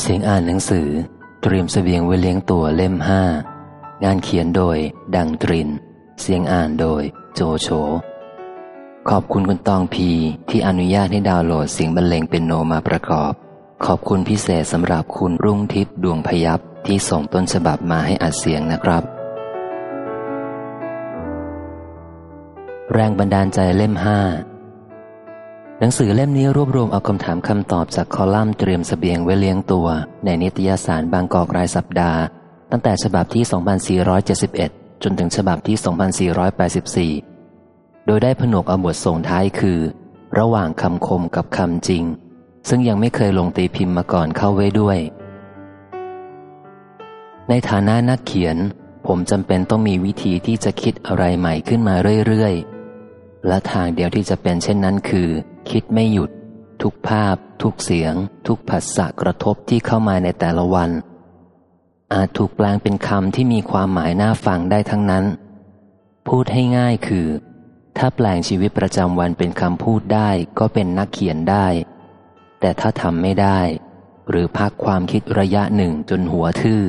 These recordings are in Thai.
เสียงอ่านหนังสือ เตรียมสเสบียงไว้เลี้ยงตัวเล่มห้างานเขียนโดย ดังตริน เสียงอ่านโดย โจโฉขอบคุณคุณตองพีที่อนุญาตให้ดาวน์โหลดเสียงบรรเลงเป็นโนมาประกอบ ขอบคุณพิเศษสำหรับคุณรุ่งทิพย์ดวงพยับที่ส่งต้นฉบับมาให้อัดเสียงนะครับ แรงบันดาลใจเล่มห้า หนังสือเล่มนี้รวบรวมเอาคำถามคำตอบจากคอลัมน์เตรียมสเสบียงไว้เลี้ยงตัว ในนิตยสารบางกอกรายสัปดาห์ ตั้งแต่ฉบับที่ 2471 จนถึงฉบับที่ 2484 โดยได้ผนวกเอาบทส่งท้ายคือ ระหว่างคำคมกับคำจริง ซึ่งยังไม่เคยลงตีพิมพ์มาก่อนเข้าไว้ด้วย ในฐานะนักเขียน ผมจำเป็นต้องมีวิธีที่จะคิดอะไรใหม่ขึ้นมาเรื่อยๆ และทางเดียวที่จะเป็นเช่นนั้นคือ คิดไม่หยุด ทุกภาพ ทุกเสียง ทุกผัสสะกระทบที่เข้ามาในแต่ละวัน อาจถูกแปลงเป็นคำที่มีความหมายน่าฟังได้ทั้งนั้น พูดให้ง่ายคือ ถ้าแปลงชีวิตประจำวันเป็นคำพูดได้ก็เป็นนักเขียนได้ แต่ถ้าทำไม่ได้ หรือพักความคิดระยะหนึ่งจนหัวทื่อ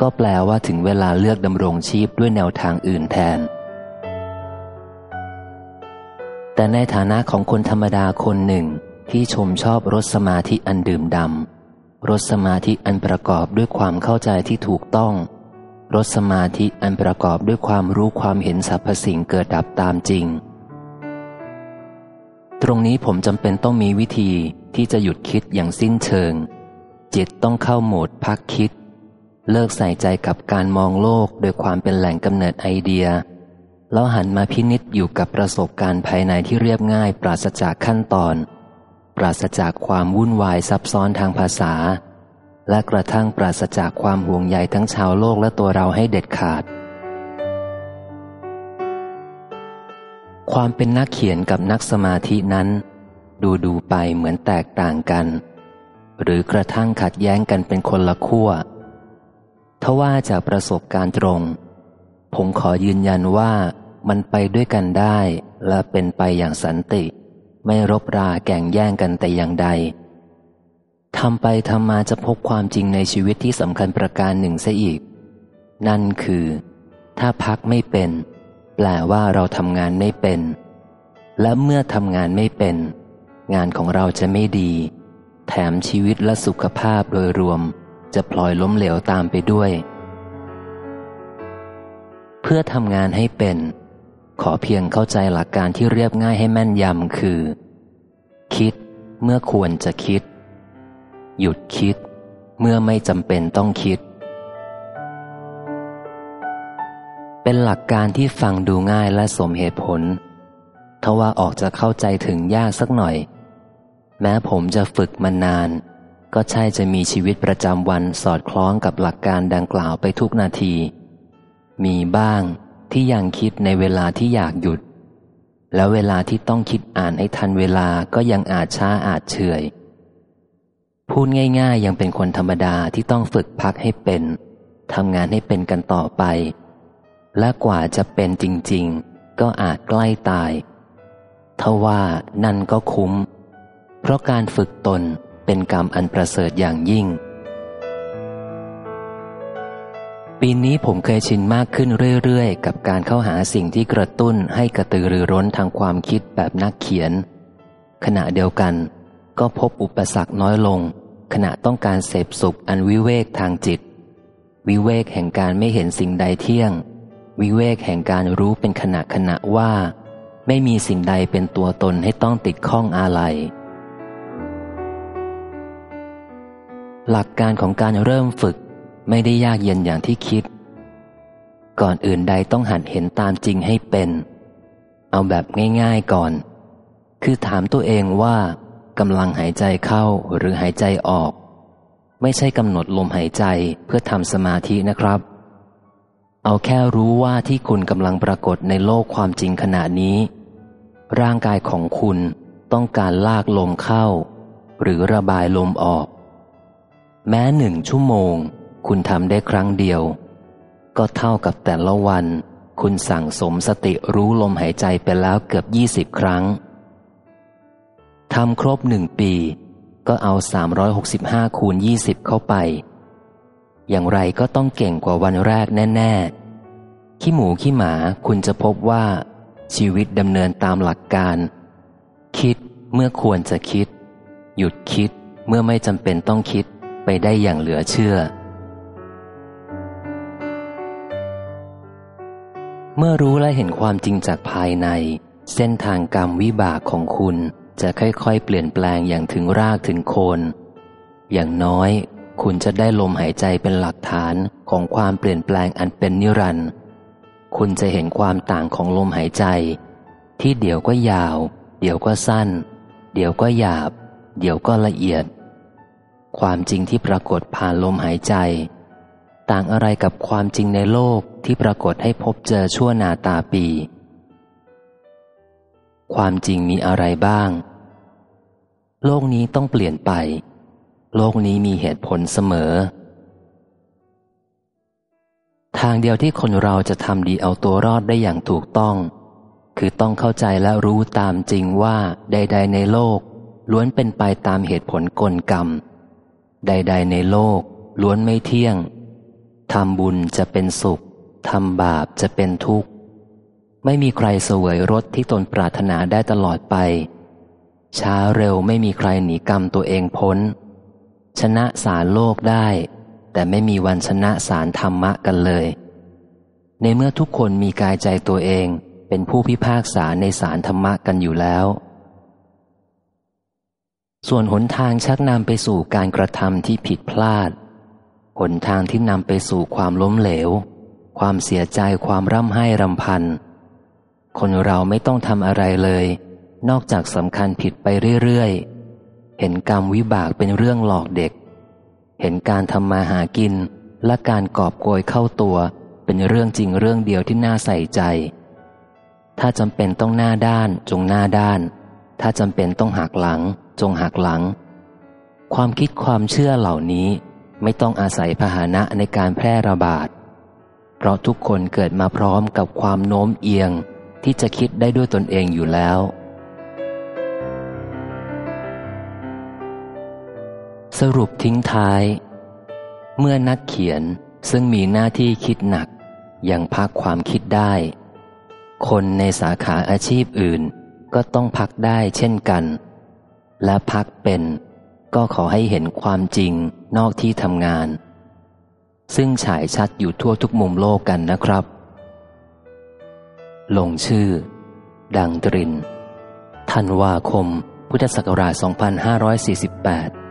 ก็แปลว่าถึงเวลาเลือกดำรงชีพด้วยแนวทางอื่นแทน แต่ในฐานะของคนธรรมดาคนหนึ่งที่ชมชอบรสสมาธิอันดื่มดำรสสมาธิอันประกอบด้วยความเข้าใจที่ถูกต้อง รสสมาธิอันประกอบด้วยความรู้ความเห็นสรรพสิ่งเกิดดับตามจริง ตรงนี้ผมจำเป็นต้องมีวิธีที่จะหยุดคิดอย่างสิ้นเชิง จิตต้องเข้าโหมดพักคิด เลิกใส่ใจกับการมองโลกโดยความเป็นแหล่งกำเนิดไอเดีย แล้วหันมาพินิษอยู่กับประสบการณ์ภายในที่เรียบง่าย ปราศจากขั้นตอน ปราศจากความวุ่นวายซับซ้อนทางภาษา และกระทั่งปราศจากความห่วงใยทั้งชาวโลกและตัวเราให้เด็ดขาด ความเป็นนักเขียนกับนักสมาธินั้น ดูดูไปเหมือนแตกต่างกัน หรือกระทั่งขัดแย้งกันเป็นคนละขั้วทว่าจากประสบการณ์ตรงผมขอยืนยันว่า มันไปด้วยกันได้และเป็นไปอย่างสันติ ไม่รบราแก่งแย่งกันแต่อย่างใดทำไปทำมาจะพบความจริงในชีวิตที่สำคัญประการหนึ่งซะอีก นั่นคือ ถ้าพักไม่เป็น แปลว่าเราทำงานไม่เป็น และเมื่อทำงานไม่เป็น งานของเราจะไม่ดี แถมชีวิตและสุขภาพโดยรวม จะพลอยล้มเหลวตามไปด้วย เพื่อทำงานให้เป็น ขอเพียงเข้าใจหลักการที่เรียบง่ายให้แม่นยำคือ คิดเมื่อควรจะคิด หยุดคิด เมื่อไม่จำเป็นต้องคิด เป็นหลักการที่ฟังดูง่ายและสมเหตุผลทว่าออกจะเข้าใจถึงยากสักหน่อย แม้ผมจะฝึกมานาน ก็ใช่จะมีชีวิตประจำวันสอดคล้องกับหลักการดังกล่าวไปทุกนาที มีบ้าง ที่ยังคิดในเวลาที่อยากหยุด แล้วเวลาที่ต้องคิดอ่านให้ทันเวลาก็ยังอาจช้าอาจเฉยพูดง่ายๆ ยังเป็นคนธรรมดาที่ต้องฝึกพักให้เป็นทำงานให้เป็นกันต่อไป และกว่าจะเป็นจริงๆ ก็อาจใกล้ตายทว่านั่นก็คุ้ม เพราะการฝึกตนเป็นกรรมอันประเสริฐอย่างยิ่ง ปีนี้ผมเคยชินมากขึ้นเรื่อยๆ กับการเข้าหาสิ่งที่กระตุ้นให้กระตือรือร้นทางความคิดแบบนักเขียน ขณะเดียวกัน ก็พบอุปสรรคน้อยลง ขณะต้องการเสพสุขอันวิเวกทางจิต วิเวกแห่งการไม่เห็นสิ่งใดเที่ยง วิเวกแห่งการรู้เป็นขณะขณะว่า ไม่มีสิ่งใดเป็นตัวตนให้ต้องติดข้องอาลัยหลักการของการเริ่มฝึก ไม่ได้ยากเย็นอย่างที่คิด ก่อนอื่นใดต้องหัดเห็นตามจริงให้เป็น เอาแบบง่ายๆก่อน คือถามตัวเองว่ากำลังหายใจเข้าหรือหายใจออก ไม่ใช่กำหนดลมหายใจเพื่อทำสมาธินะครับ เอาแค่รู้ว่าที่คุณกำลังปรากฏในโลกความจริงขณะนี้ ร่างกายของคุณต้องการลากลมเข้า หรือระบายลมออก แม้หนึ่งชั่วโมง คุณทำได้ครั้งเดียว ก็เท่ากับแต่ละวัน คุณสั่งสมสติรู้ลมหายใจไปแล้วเกือบยี่สิบครั้งทำครบหนึ่งปี ก็เอา 365 คูณ 20 เข้าไป อย่างไรก็ต้องเก่งกว่าวันแรกแน่ ๆ ขี้หมูขี้หมาคุณจะพบว่า ชีวิตดำเนินตามหลักการ คิดเมื่อควรจะคิด หยุดคิดเมื่อไม่จำเป็นต้องคิดไปได้อย่างเหลือเชื่อ เมื่อรู้และเห็นความจริงจากภายใน เส้นทางกรรมวิบากของคุณจะค่อยๆ เปลี่ยนแปลงอย่างถึงรากถึงโคน อย่างน้อย คุณจะได้ลมหายใจเป็นหลักฐานของความเปลี่ยนแปลงอันเป็นนิรันดร์คุณจะเห็นความต่างของลมหายใจ ที่เดี๋ยวก็ยาว เดี๋ยวก็สั้น เดี๋ยวก็หยาบ เดี๋ยวก็ละเอียด ความจริงที่ปรากฏผ่านลมหายใจ ต่างอะไรกับความจริงในโลก ที่ปรากฏให้พบเจอชั่วนาตาปี ความจริงมีอะไรบ้าง โลกนี้ต้องเปลี่ยนไป โลกนี้มีเหตุผลเสมอ ทางเดียวที่คนเราจะทำดีเอาตัวรอดได้อย่างถูกต้อง คือต้องเข้าใจและรู้ตามจริงว่าใด ๆ ในโลก ล้วนเป็นไปตามเหตุผลกลกรรม ใด ๆ ในโลกล้วนไม่เที่ยงทำบุญจะเป็นสุข ทำบาปจะเป็นทุกข์ ไม่มีใครเสวยรสที่ตนปรารถนาได้ตลอดไป ช้าเร็วไม่มีใครหนีกรรมตัวเองพ้น ชนะสารโลกได้ แต่ไม่มีวันชนะสารธรรมะกันเลย ในเมื่อทุกคนมีกายใจตัวเองเป็นผู้พิพากษาในสารธรรมะกันอยู่แล้ว ส่วนหนทางชักนำไปสู่การกระทำที่ผิดพลาดหนทางที่นำไปสู่ความล้มเหลว ความเสียใจความร่ำไห้รำพัน คนเราไม่ต้องทำอะไรเลย นอกจากสำคัญผิดไปเรื่อยๆ เห็นกรรมวิบากเป็นเรื่องหลอกเด็ก เห็นการทำมาหากินและการกอบโกยเข้าตัวเป็นเรื่องจริงเรื่องเดียวที่น่าใส่ใจ ถ้าจำเป็นต้องหน้าด้านจงหน้าด้าน ถ้าจำเป็นต้องหักหลัง จงหักหลัง ความคิดความเชื่อเหล่านี้ไม่ต้องอาศัยพาหนะในการแพร่ระบาด เพราะทุกคนเกิดมาพร้อมกับความโน้มเอียงที่จะคิดได้ด้วยตนเองอยู่แล้ว สรุปทิ้งท้าย เมื่อนักเขียนซึ่งมีหน้าที่คิดหนัก ยังพักความคิดได้ คนในสาขาอาชีพอื่นก็ต้องพักได้เช่นกัน และพักเป็น ก็ขอให้เห็นความจริงนอกที่ทำงาน ซึ่งฉายชัดอยู่ทั่วทุกมุมโลกกันนะครับ ลงชื่อ ดังตริน ธันวาคม พุทธศักราช 2548